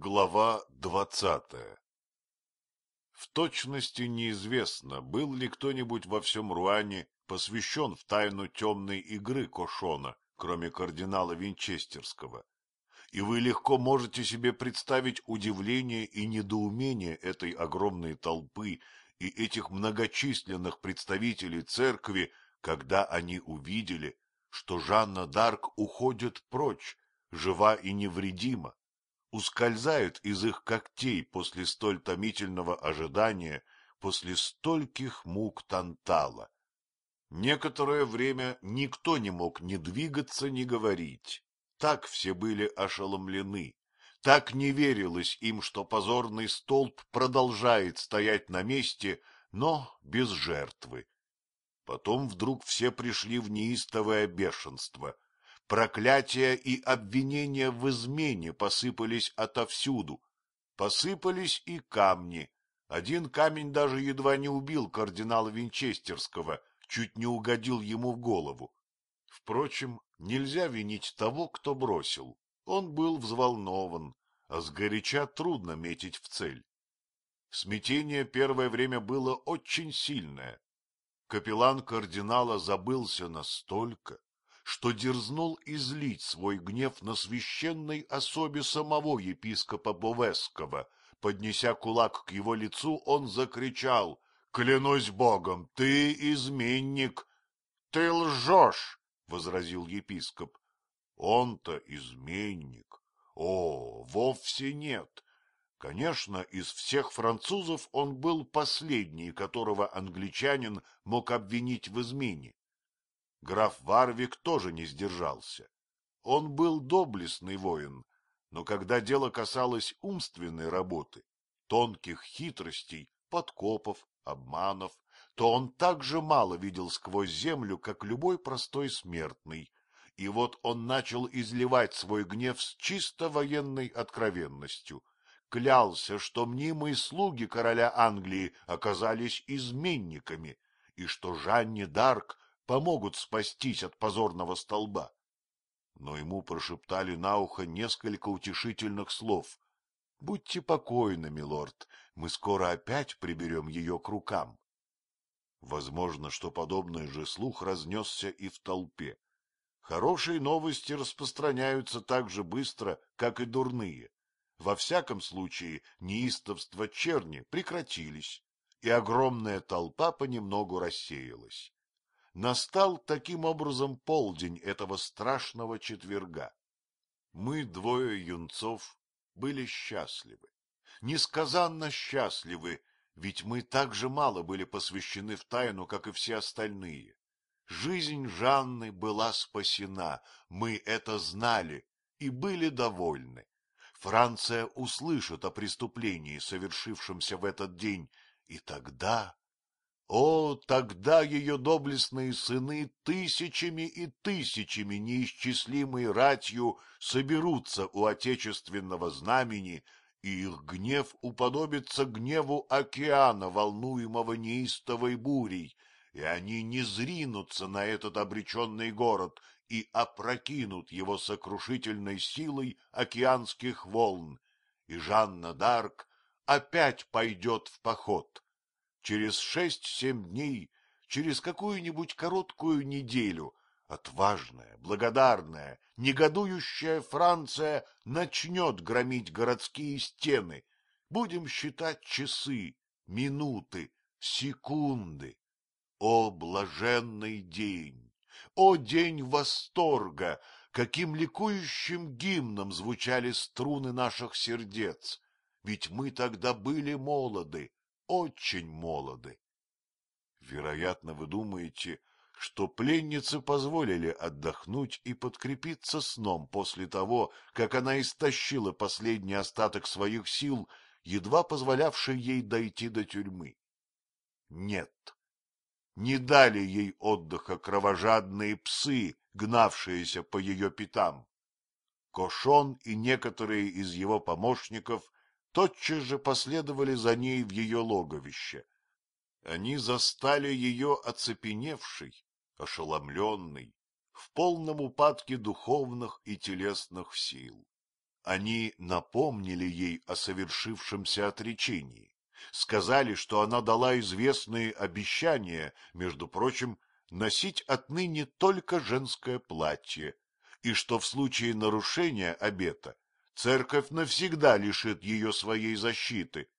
Глава двадцатая В точности неизвестно, был ли кто-нибудь во всем Руане посвящен в тайну темной игры Кошона, кроме кардинала Винчестерского. И вы легко можете себе представить удивление и недоумение этой огромной толпы и этих многочисленных представителей церкви, когда они увидели, что Жанна Дарк уходит прочь, жива и невредима, ускользают из их когтей после столь томительного ожидания, после стольких мук Тантала. Некоторое время никто не мог ни двигаться, ни говорить. Так все были ошеломлены. Так не верилось им, что позорный столб продолжает стоять на месте, но без жертвы. Потом вдруг все пришли в неистовое бешенство — Проклятия и обвинения в измене посыпались отовсюду. Посыпались и камни. Один камень даже едва не убил кардинала Винчестерского, чуть не угодил ему в голову. Впрочем, нельзя винить того, кто бросил. Он был взволнован, а сгоряча трудно метить в цель. Смятение первое время было очень сильное. Капеллан кардинала забылся настолько, что дерзнул излить свой гнев на священной особе самого епископа Бовесского. Поднеся кулак к его лицу, он закричал — Клянусь Богом, ты изменник! — Ты лжешь! — возразил епископ. — Он-то изменник. О, вовсе нет. Конечно, из всех французов он был последний, которого англичанин мог обвинить в измене. Граф Варвик тоже не сдержался. Он был доблестный воин, но когда дело касалось умственной работы, тонких хитростей, подкопов, обманов, то он так же мало видел сквозь землю, как любой простой смертный. И вот он начал изливать свой гнев с чисто военной откровенностью. Клялся, что мнимые слуги короля Англии оказались изменниками, и что Жанне Дарк помогут спастись от позорного столба. Но ему прошептали на ухо несколько утешительных слов. — Будьте покойны, милорд, мы скоро опять приберем ее к рукам. Возможно, что подобный же слух разнесся и в толпе. Хорошие новости распространяются так же быстро, как и дурные. Во всяком случае, неистовства черни прекратились, и огромная толпа понемногу рассеялась. Настал таким образом полдень этого страшного четверга. Мы, двое юнцов, были счастливы, несказанно счастливы, ведь мы так же мало были посвящены в тайну, как и все остальные. Жизнь Жанны была спасена, мы это знали и были довольны. Франция услышит о преступлении, совершившемся в этот день, и тогда о, тогда ее доблестные сыны тысячами и тысячами неисчислимой ратью соберутся у отечественного знамени, и их гнев уподобится гневу океана, волнуемого неистовой бурей, и они не зринутся на этот обреченный город и опрокинут его сокрушительной силой океанских волн, и Жанна Дарк опять пойдет в поход через шесть-семь дней, через какую-нибудь короткую неделю, отважная, благодарная, негодующая Франция начнет громить городские стены. Будем считать часы, минуты, секунды. О, блаженный день! О, день восторга! Каким ликующим гимном звучали струны наших сердец! Ведь мы тогда были молоды, очень молоды. Вероятно, вы думаете, что пленницы позволили отдохнуть и подкрепиться сном после того, как она истощила последний остаток своих сил, едва позволявший ей дойти до тюрьмы. Нет, не дали ей отдыха кровожадные псы, гнавшиеся по ее пятам. Кошон и некоторые из его помощников тотчас же последовали за ней в ее логовище. Они застали ее оцепеневшей, ошеломленной, в полном упадке духовных и телесных сил. Они напомнили ей о совершившемся отречении, сказали, что она дала известные обещания, между прочим, носить отныне только женское платье, и что в случае нарушения обета церковь навсегда лишит ее своей защиты.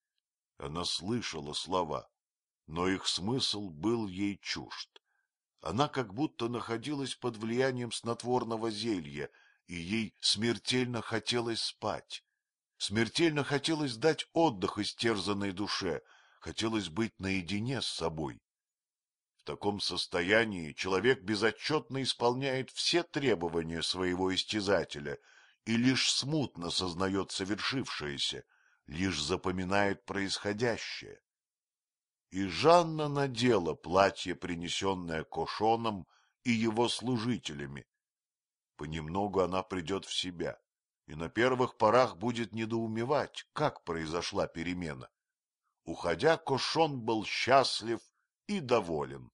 Она слышала слова, но их смысл был ей чужд. Она как будто находилась под влиянием снотворного зелья и ей смертельно хотелось спать. Смертельно хотелось дать отдых истерзанной душе, хотелось быть наедине с собой. В таком состоянии человек безотчетно исполняет все требования своего истязателя и лишь смутно сознает совершившееся, лишь запоминает происходящее. И Жанна надела платье, принесенное Кошоном и его служителями, Понемногу она придет в себя и на первых порах будет недоумевать, как произошла перемена. Уходя, Кошон был счастлив и доволен.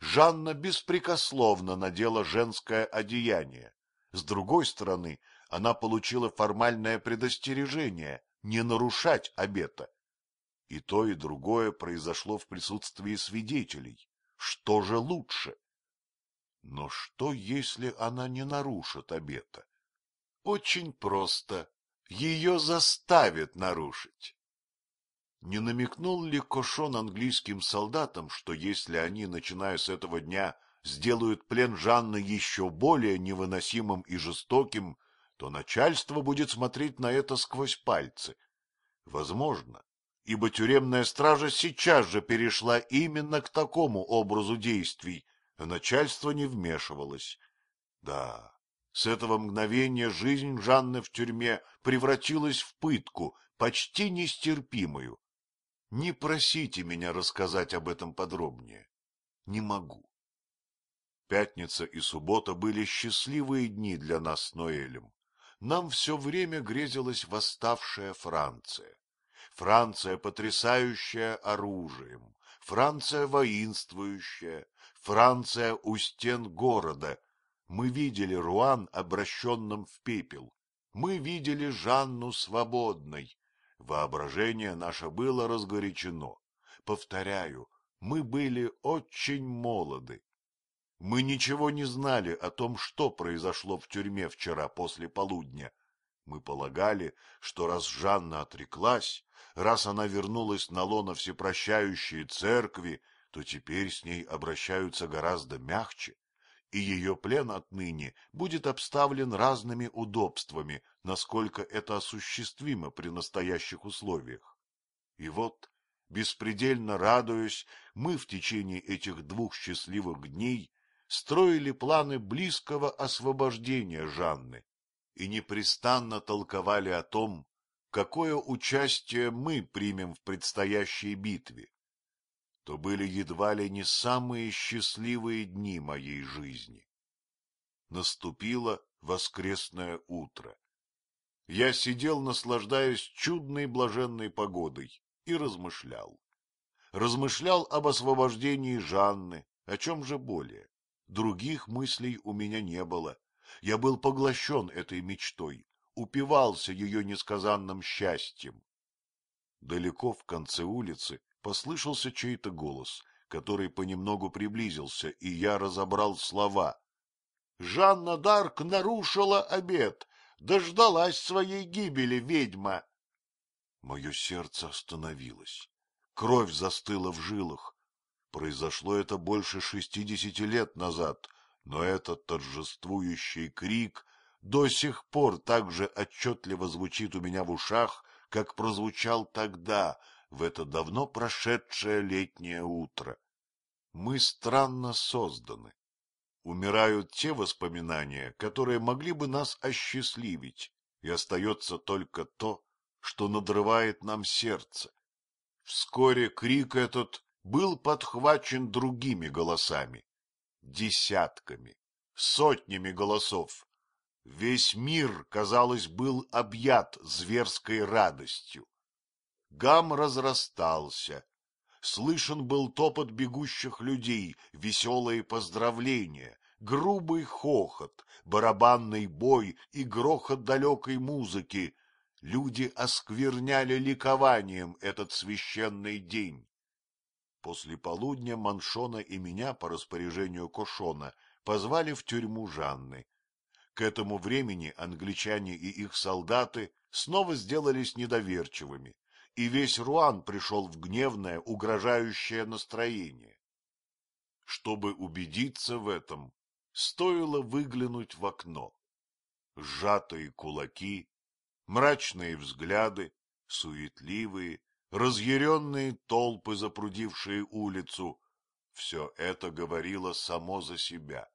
Жанна беспрекословно надела женское одеяние. С другой стороны, она получила формальное предостережение не нарушать обета. И то, и другое произошло в присутствии свидетелей. Что же лучше? Но что, если она не нарушит обета? Очень просто. Ее заставят нарушить. Не намекнул ли Кошон английским солдатам, что если они, начиная с этого дня, сделают плен Жанны еще более невыносимым и жестоким, то начальство будет смотреть на это сквозь пальцы? Возможно, ибо тюремная стража сейчас же перешла именно к такому образу действий, а начальство не вмешивалось. Да, с этого мгновения жизнь Жанны в тюрьме превратилась в пытку, почти нестерпимую. Не просите меня рассказать об этом подробнее. Не могу. Пятница и суббота были счастливые дни для нас с Ноэлем. Нам все время грезилась восставшая Франция. Франция, потрясающая оружием, Франция воинствующая, Франция у стен города. Мы видели Руан обращенным в пепел. Мы видели Жанну свободной. Воображение наше было разгорячено. Повторяю, мы были очень молоды. Мы ничего не знали о том, что произошло в тюрьме вчера после полудня. Мы полагали, что раз Жанна отреклась, раз она вернулась на лоно всепрощающей церкви, то теперь с ней обращаются гораздо мягче, и ее плен отныне будет обставлен разными удобствами, насколько это осуществимо при настоящих условиях. И вот, беспредельно радуясь, мы в течение этих двух счастливых дней строили планы близкого освобождения Жанны и непрестанно толковали о том, какое участие мы примем в предстоящей битве, то были едва ли не самые счастливые дни моей жизни. Наступило воскресное утро. Я сидел, наслаждаясь чудной блаженной погодой, и размышлял. Размышлял об освобождении Жанны, о чем же более. Других мыслей у меня не было. Я был поглощен этой мечтой, упивался ее несказанным счастьем. Далеко в конце улицы послышался чей-то голос, который понемногу приблизился, и я разобрал слова. Жанна Дарк нарушила обет, дождалась своей гибели ведьма. Мое сердце остановилось, кровь застыла в жилах. Произошло это больше шестидесяти лет назад, но этот торжествующий крик до сих пор так же отчетливо звучит у меня в ушах, как прозвучал тогда, в это давно прошедшее летнее утро. Мы странно созданы. Умирают те воспоминания, которые могли бы нас осчастливить, и остается только то, что надрывает нам сердце. Вскоре крик этот был подхвачен другими голосами, десятками, сотнями голосов. Весь мир, казалось, был объят зверской радостью. Гам разрастался. Слышен был топот бегущих людей, веселые поздравления, грубый хохот, барабанный бой и грохот далекой музыки. люди оскверняли ликованием этот священный день. После полудня Маншона и меня по распоряжению Кошона позвали в тюрьму Жанны. К этому времени англичане и их солдаты снова сделались недоверчивыми, и весь Руан пришел в гневное, угрожающее настроение. Чтобы убедиться в этом, стоило выглянуть в окно. Сжатые кулаки, мрачные взгляды, суетливые, разъяренные толпы, запрудившие улицу — все это говорило само за себя.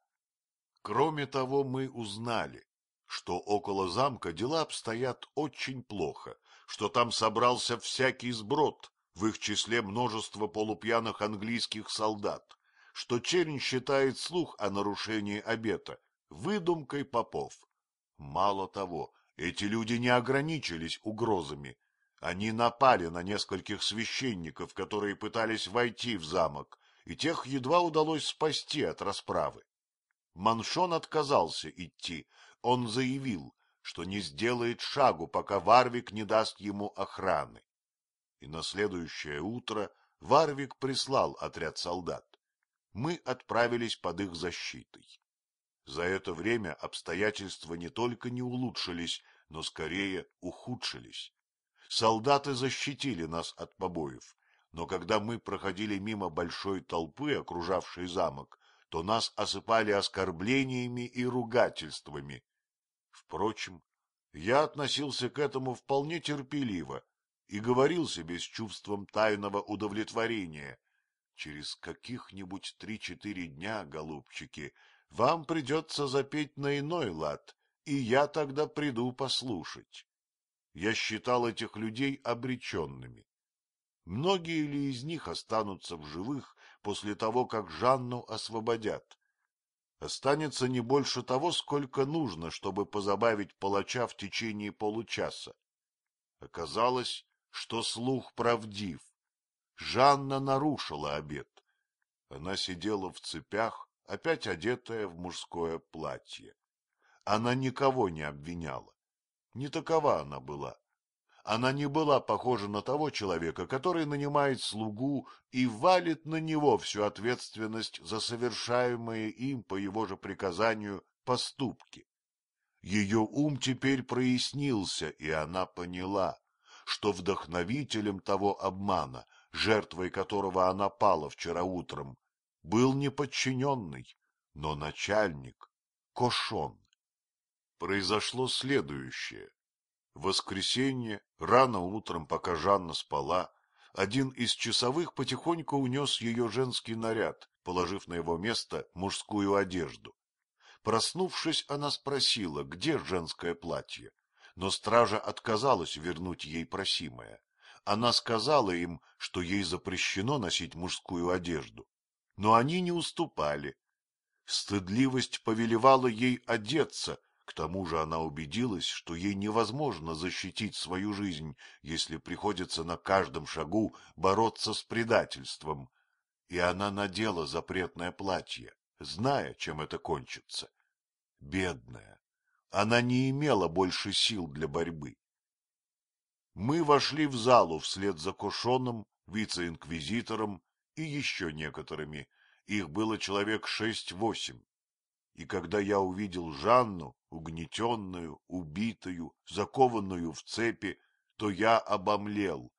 Кроме того, мы узнали, что около замка дела обстоят очень плохо, что там собрался всякий сброд, в их числе множество полупьяных английских солдат, что чернь считает слух о нарушении обета выдумкой попов. Мало того, эти люди не ограничились угрозами, они напали на нескольких священников, которые пытались войти в замок, и тех едва удалось спасти от расправы. Маншон отказался идти. Он заявил, что не сделает шагу, пока Варвик не даст ему охраны. И на следующее утро Варвик прислал отряд солдат. Мы отправились под их защитой. За это время обстоятельства не только не улучшились, но скорее ухудшились. Солдаты защитили нас от побоев, но когда мы проходили мимо большой толпы, окружавшей замок, то нас осыпали оскорблениями и ругательствами. Впрочем, я относился к этому вполне терпеливо и говорил себе с чувством тайного удовлетворения. Через каких-нибудь три-четыре дня, голубчики, вам придется запеть на иной лад, и я тогда приду послушать. Я считал этих людей обреченными. Многие ли из них останутся в живых после того, как Жанну освободят? Останется не больше того, сколько нужно, чтобы позабавить палача в течение получаса. Оказалось, что слух правдив. Жанна нарушила обет. Она сидела в цепях, опять одетая в мужское платье. Она никого не обвиняла. Не такова она была. Она не была похожа на того человека, который нанимает слугу и валит на него всю ответственность за совершаемые им по его же приказанию поступки. Ее ум теперь прояснился, и она поняла, что вдохновителем того обмана, жертвой которого она пала вчера утром, был не подчиненный, но начальник, Кошон произошло следующее. В воскресенье, рано утром, пока Жанна спала, один из часовых потихоньку унес ее женский наряд, положив на его место мужскую одежду. Проснувшись, она спросила, где женское платье, но стража отказалась вернуть ей просимое. Она сказала им, что ей запрещено носить мужскую одежду, но они не уступали. Стыдливость повелевала ей одеться, к тому же она убедилась, что ей невозможно защитить свою жизнь, если приходится на каждом шагу бороться с предательством. И она надела запретное платье, зная, чем это кончится. Бедная, она не имела больше сил для борьбы. Мы вошли в залу вслед за Кушоном, вице-инквизитором и еще некоторыми. Их было человек шесть-восемь. И когда я увидел Жанну, угнетенную, убитую, закованную в цепи, то я обомлел.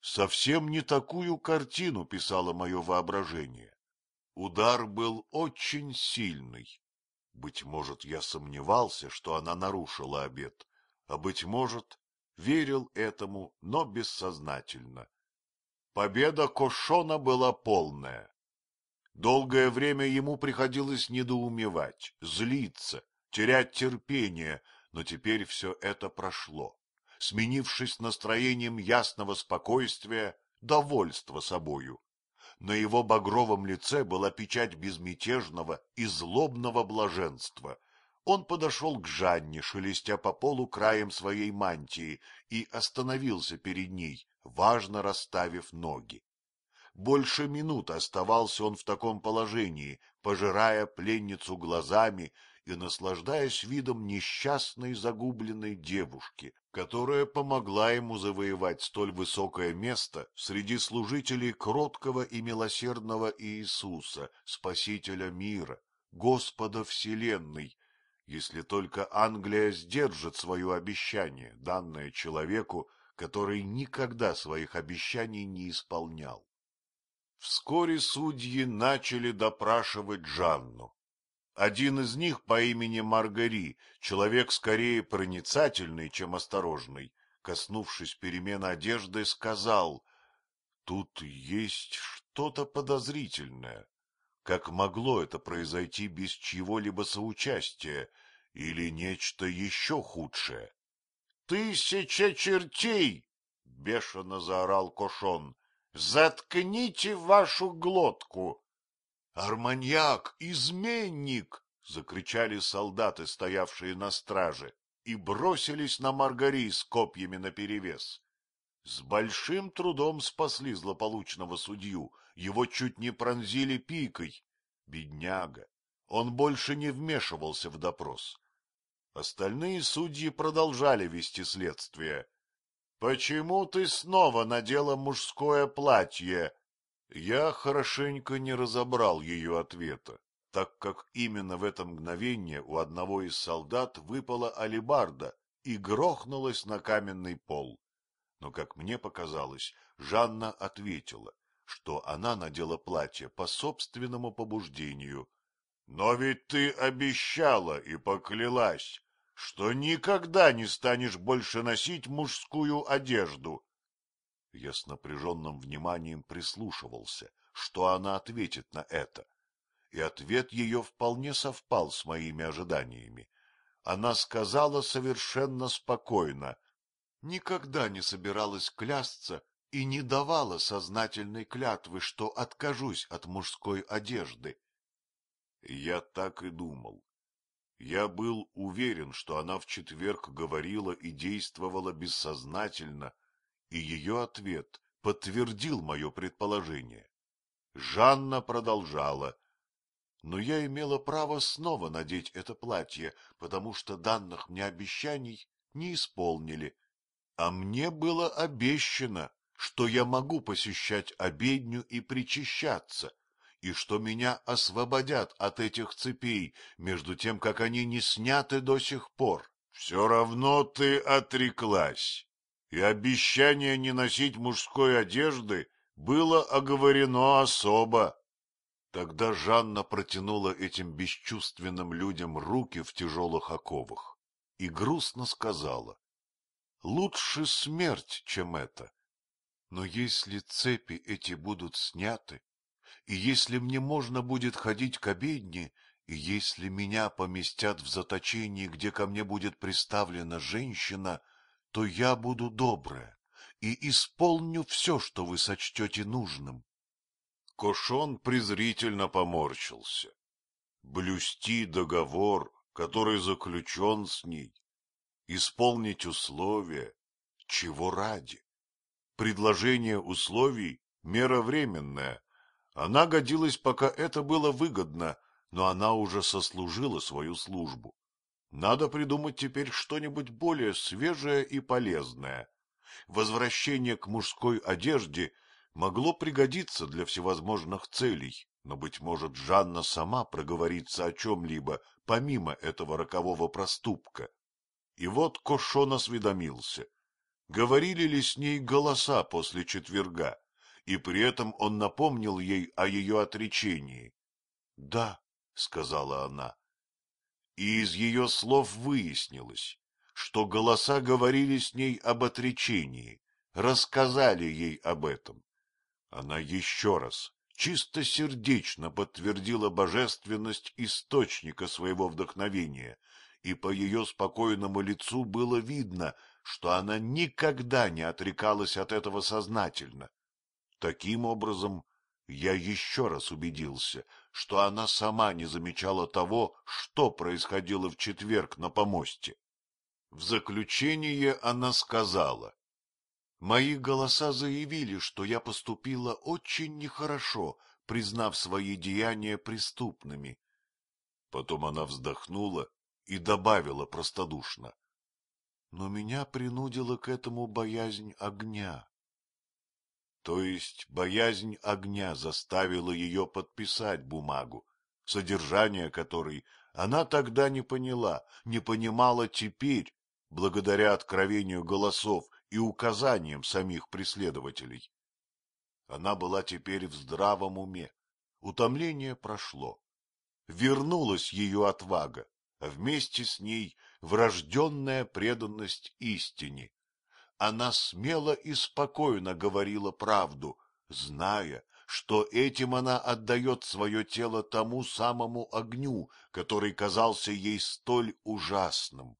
Совсем не такую картину писало мое воображение. Удар был очень сильный. Быть может, я сомневался, что она нарушила обет, а, быть может, верил этому, но бессознательно. Победа Кошона была полная. Долгое время ему приходилось недоумевать, злиться, терять терпение, но теперь все это прошло, сменившись настроением ясного спокойствия, довольства собою. На его багровом лице была печать безмятежного и злобного блаженства. Он подошел к Жанне, шелестя по полу краем своей мантии, и остановился перед ней, важно расставив ноги. Больше минуты оставался он в таком положении, пожирая пленницу глазами и наслаждаясь видом несчастной загубленной девушки, которая помогла ему завоевать столь высокое место среди служителей кроткого и милосердного Иисуса, Спасителя мира, Господа Вселенной, если только Англия сдержит свое обещание, данное человеку, который никогда своих обещаний не исполнял. Вскоре судьи начали допрашивать Жанну. Один из них по имени Маргари, человек скорее проницательный, чем осторожный, коснувшись перемен одежды, сказал, «Тут есть что-то подозрительное. Как могло это произойти без чьего-либо соучастия или нечто еще худшее?» «Тысяча чертей!» — бешено заорал Кошон. «Заткните вашу глотку!» «Арманьяк! Изменник!» — закричали солдаты, стоявшие на страже, и бросились на Маргари с копьями наперевес. С большим трудом спасли злополучного судью, его чуть не пронзили пикой. Бедняга! Он больше не вмешивался в допрос. Остальные судьи продолжали вести следствие. — Почему ты снова надела мужское платье? Я хорошенько не разобрал ее ответа, так как именно в это мгновение у одного из солдат выпала алебарда и грохнулась на каменный пол. Но, как мне показалось, Жанна ответила, что она надела платье по собственному побуждению. — Но ведь ты обещала и поклялась, что никогда не станешь больше носить мужскую одежду. Я с напряженным вниманием прислушивался, что она ответит на это. И ответ ее вполне совпал с моими ожиданиями. Она сказала совершенно спокойно. Никогда не собиралась клясться и не давала сознательной клятвы, что откажусь от мужской одежды. Я так и думал. Я был уверен, что она в четверг говорила и действовала бессознательно, и ее ответ подтвердил мое предположение. Жанна продолжала. Но я имела право снова надеть это платье, потому что данных мне обещаний не исполнили. А мне было обещано, что я могу посещать обедню и причащаться, и что меня освободят от этих цепей, между тем, как они не сняты до сих пор. Все равно ты отреклась и обещание не носить мужской одежды было оговорено особо. Тогда Жанна протянула этим бесчувственным людям руки в тяжелых оковах и грустно сказала, «Лучше смерть, чем это. Но если цепи эти будут сняты, и если мне можно будет ходить к обедне, и если меня поместят в заточении, где ко мне будет приставлена женщина, то я буду добрая и исполню все, что вы сочтете нужным. Кошон презрительно поморщился. Блюсти договор, который заключен с ней, исполнить условия, чего ради? Предложение условий — мера временная. Она годилась, пока это было выгодно, но она уже сослужила свою службу. Надо придумать теперь что-нибудь более свежее и полезное. Возвращение к мужской одежде могло пригодиться для всевозможных целей, но, быть может, Жанна сама проговорится о чем-либо, помимо этого рокового проступка. И вот Кошон осведомился, говорили ли с ней голоса после четверга, и при этом он напомнил ей о ее отречении. — Да, — сказала она, и из ее слов выяснилось, что голоса говорили с ней об отречении, рассказали ей об этом. Она еще раз, чисто сердечно подтвердила божественность источника своего вдохновения, и по ее спокойному лицу было видно, что она никогда не отрекалась от этого сознательно. Таким образом, я еще раз убедился, что она сама не замечала того, что происходило в четверг на помосте. В заключение она сказала, «Мои голоса заявили, что я поступила очень нехорошо, признав свои деяния преступными. Потом она вздохнула и добавила простодушно. Но меня принудила к этому боязнь огня. То есть боязнь огня заставила ее подписать бумагу, содержание которой она тогда не поняла, не понимала теперь, благодаря откровению голосов и указаниям самих преследователей. Она была теперь в здравом уме, утомление прошло. Вернулась ее отвага, а вместе с ней врожденная преданность истине. Она смело и спокойно говорила правду, зная, что этим она отдает свое тело тому самому огню, который казался ей столь ужасным.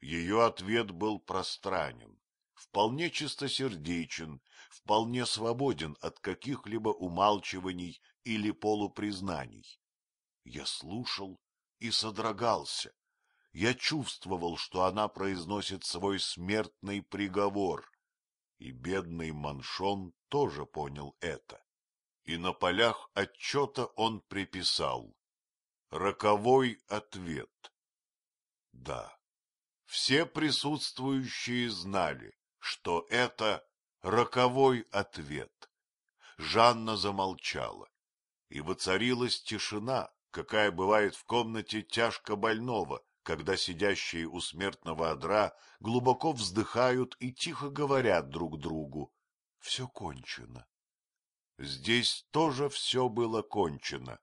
Ее ответ был пространен, вполне чистосердечен, вполне свободен от каких-либо умалчиваний или полупризнаний. Я слушал и содрогался. Я чувствовал, что она произносит свой смертный приговор. И бедный Маншон тоже понял это. И на полях отчета он приписал «Роковой ответ». Да, все присутствующие знали, что это роковой ответ. Жанна замолчала, и воцарилась тишина, какая бывает в комнате тяжко больного, когда сидящие у смертного одра глубоко вздыхают и тихо говорят друг другу «все кончено». Здесь тоже все было кончено.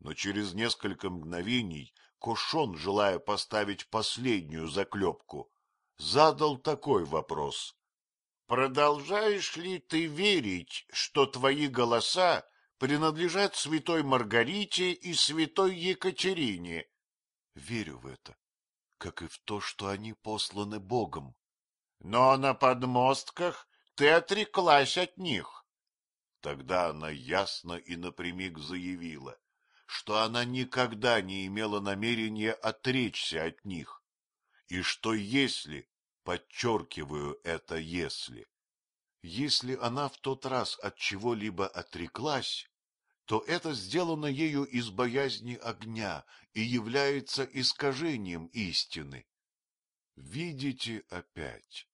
Но через несколько мгновений Кошон, желая поставить последнюю заклепку, задал такой вопрос. — Продолжаешь ли ты верить, что твои голоса принадлежат святой Маргарите и святой Екатерине. Верю в это, как и в то, что они посланы Богом. Но на подмостках ты отреклась от них. Тогда она ясно и напрямик заявила, что она никогда не имела намерения отречься от них, и что если, подчеркиваю это если, если она в тот раз от чего-либо отреклась, то это сделано ею из боязни огня и является искажением истины. Видите опять.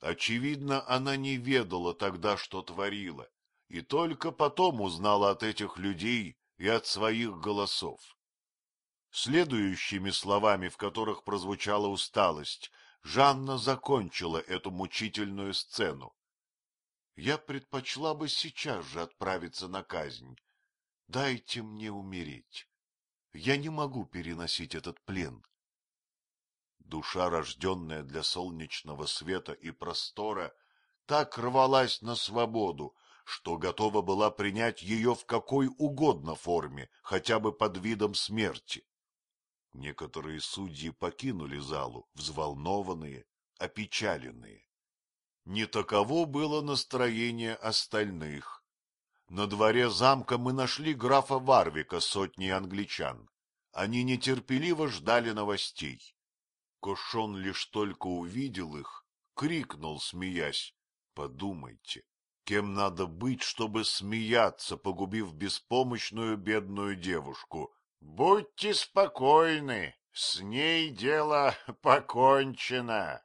Очевидно, она не ведала тогда, что творила, и только потом узнала от этих людей и от своих голосов. Следующими словами, в которых прозвучала усталость, Жанна закончила эту мучительную сцену. Я предпочла бы сейчас же отправиться на казнь. Дайте мне умереть. Я не могу переносить этот плен. Душа, рожденная для солнечного света и простора, так рвалась на свободу, что готова была принять ее в какой угодно форме, хотя бы под видом смерти. Некоторые судьи покинули залу, взволнованные, опечаленные. Не таково было настроение остальных. На дворе замка мы нашли графа Варвика сотни англичан. Они нетерпеливо ждали новостей. Кошон лишь только увидел их, крикнул, смеясь, «Подумайте, кем надо быть, чтобы смеяться, погубив беспомощную бедную девушку?» «Будьте спокойны, с ней дело покончено»,